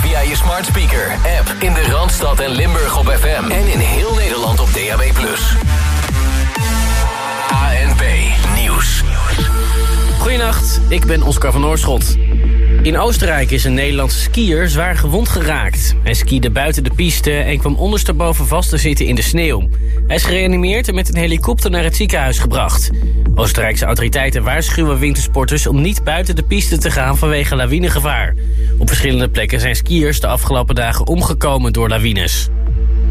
Via je smart speaker, app in de Randstad en Limburg op FM. En in heel Nederland op DAB+. ANP Nieuws. Goedenacht, ik ben Oscar van Oorschot. In Oostenrijk is een Nederlandse skier zwaar gewond geraakt. Hij skiede buiten de piste en kwam ondersteboven vast te zitten in de sneeuw. Hij is gereanimeerd en met een helikopter naar het ziekenhuis gebracht. Oostenrijkse autoriteiten waarschuwen wintersporters om niet buiten de piste te gaan vanwege lawinegevaar. Op verschillende plekken zijn skiers de afgelopen dagen omgekomen door lawines.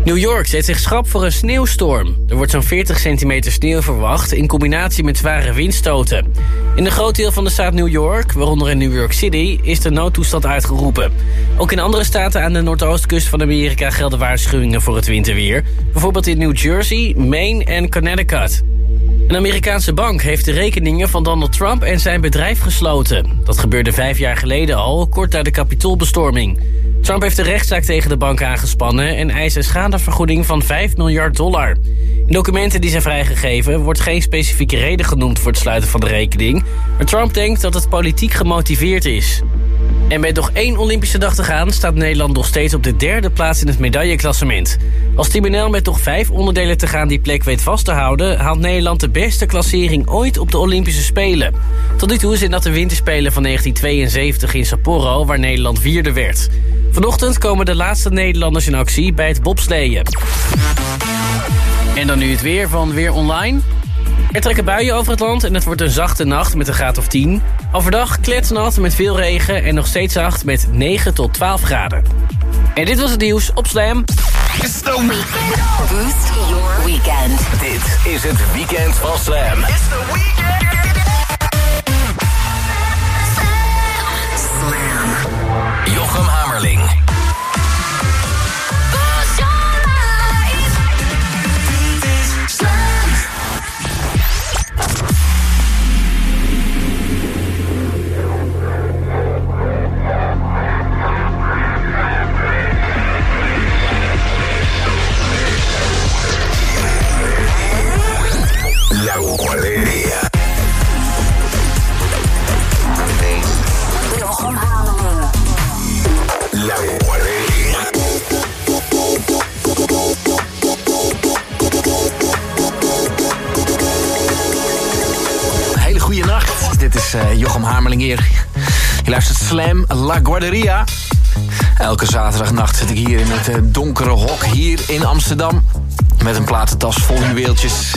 New York zet zich schrap voor een sneeuwstorm. Er wordt zo'n 40 centimeter sneeuw verwacht in combinatie met zware windstoten. In een groot deel van de staat New York, waaronder in New York City, is de noodtoestand uitgeroepen. Ook in andere staten aan de noordoostkust van Amerika gelden waarschuwingen voor het winterweer. Bijvoorbeeld in New Jersey, Maine en Connecticut. Een Amerikaanse bank heeft de rekeningen van Donald Trump en zijn bedrijf gesloten. Dat gebeurde vijf jaar geleden al, kort na de kapitoolbestorming. Trump heeft de rechtszaak tegen de bank aangespannen... en eist een schadevergoeding van 5 miljard dollar. In documenten die zijn vrijgegeven wordt geen specifieke reden genoemd... voor het sluiten van de rekening. Maar Trump denkt dat het politiek gemotiveerd is. En met nog één Olympische dag te gaan... staat Nederland nog steeds op de derde plaats in het medailleklassement. Als NL met nog vijf onderdelen te gaan die plek weet vast te houden... haalt Nederland de beste klassering ooit op de Olympische Spelen. Tot nu toe zijn dat de winterspelen van 1972 in Sapporo... waar Nederland vierde werd. Vanochtend komen de laatste Nederlanders in actie bij het bobsleeën. En dan nu het weer van Weer Online. Er trekken buien over het land en het wordt een zachte nacht met een graad of 10. Overdag kletsnat met veel regen en nog steeds zacht met 9 tot 12 graden. En dit was het nieuws op Slam. It's the weekend. Boost your weekend. Dit is het weekend van Slam. Slam. Jochem Hamerling. Hamerling hier. Je luistert Slam La Guarderia. Elke zaterdagnacht zit ik hier in het eh, donkere hok hier in Amsterdam. Met een platentas vol juweeltjes.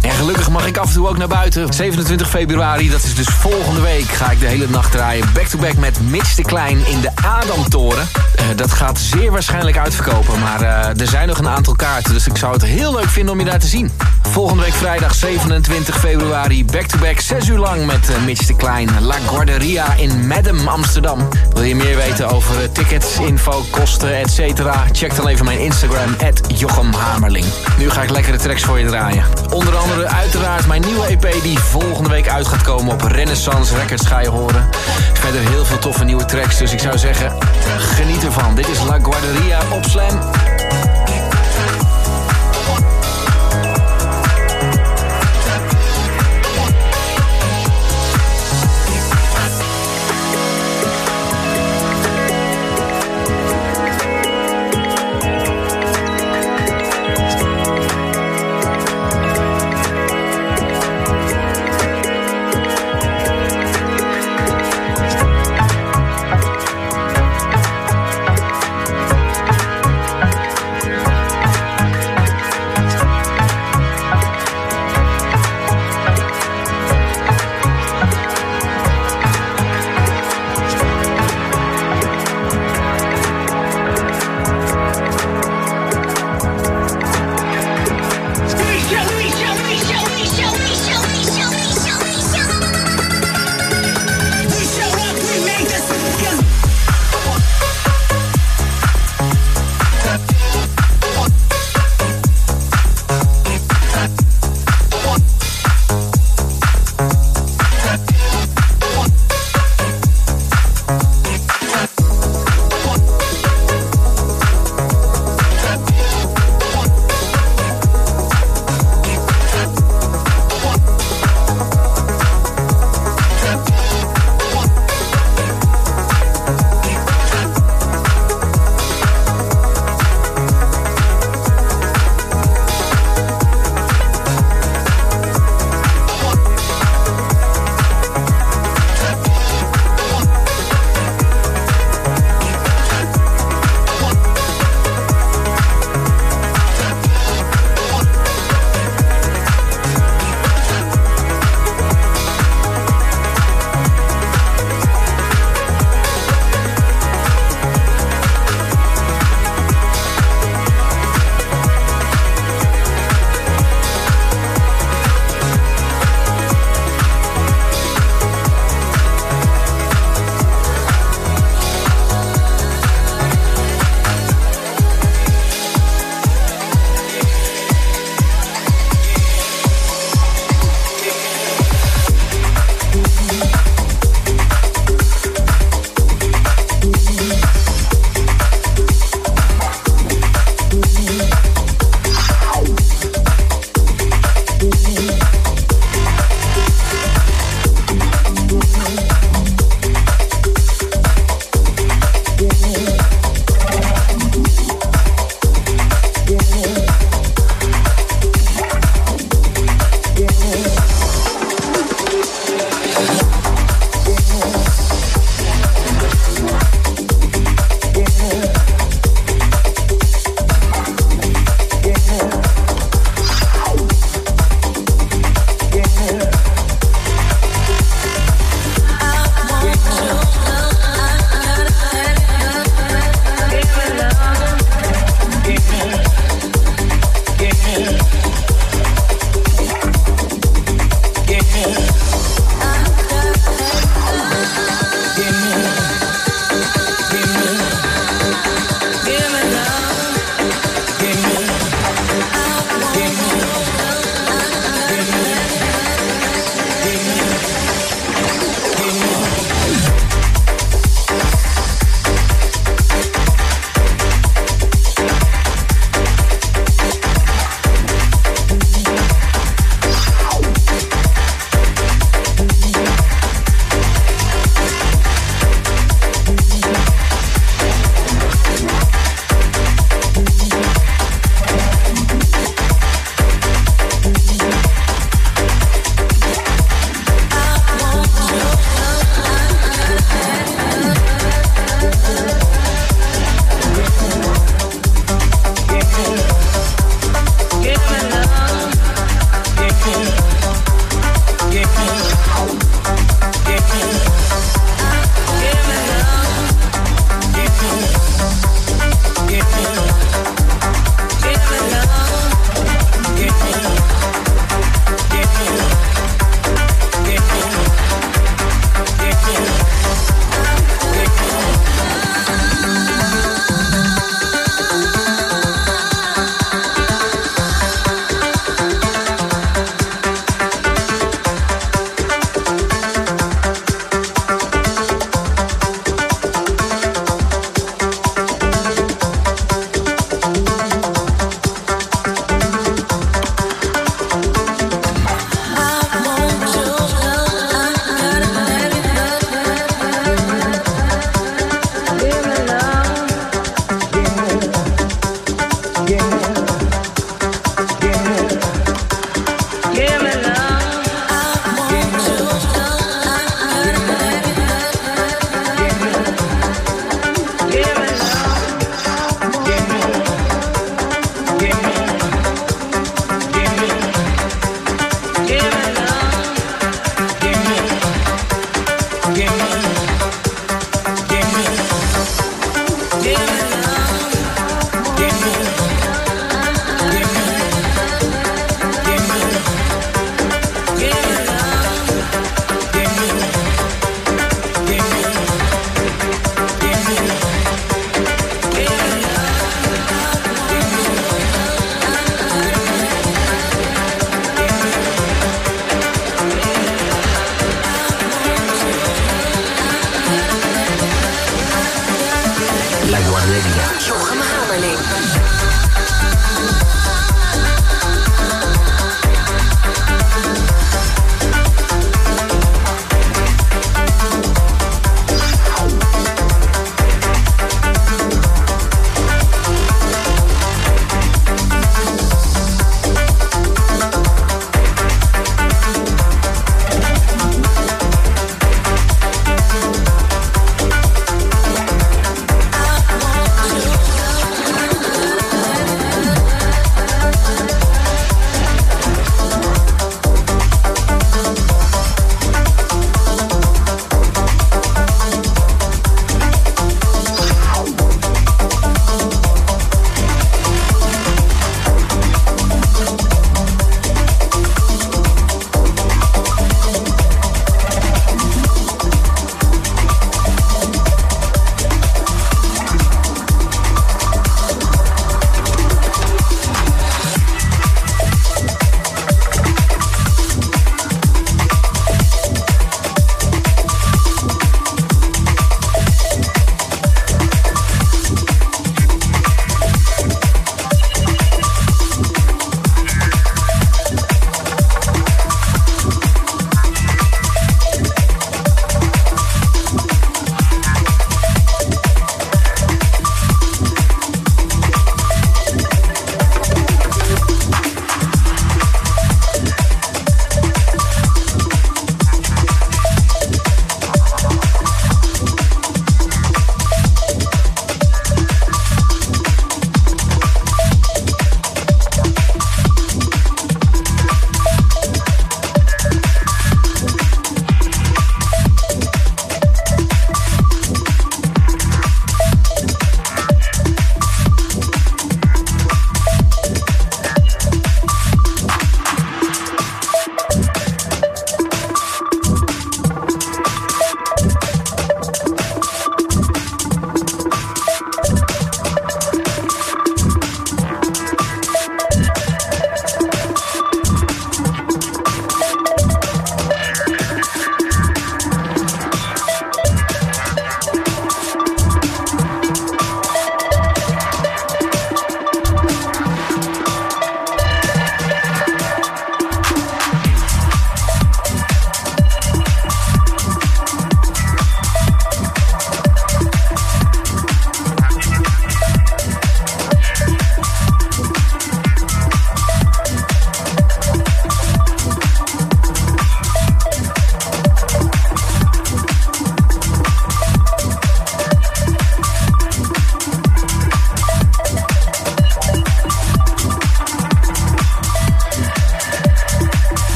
En gelukkig mag ik af en toe ook naar buiten. 27 februari, dat is dus volgende week, ga ik de hele nacht draaien. Back-to-back met Mitch de Klein in de Adamtoren. Eh, dat gaat zeer waarschijnlijk uitverkopen. Maar eh, er zijn nog een aantal kaarten, dus ik zou het heel leuk vinden om je daar te zien. Volgende week vrijdag 27 februari, back-to-back 6 uur lang met eh, Mitch de Klein. La Guarderia in Madam, Amsterdam. Wil je meer weten over eh, tickets, info, kosten, et cetera? Check dan even mijn Instagram, Jochem Hamerling. Nu ga ik lekkere tracks voor je draaien. Onder andere uiteraard mijn nieuwe EP die volgende week uit gaat komen op Renaissance Records ga je horen. Verder heel veel toffe nieuwe tracks, dus ik zou zeggen, geniet ervan. Dit is La Guarderia op Slam.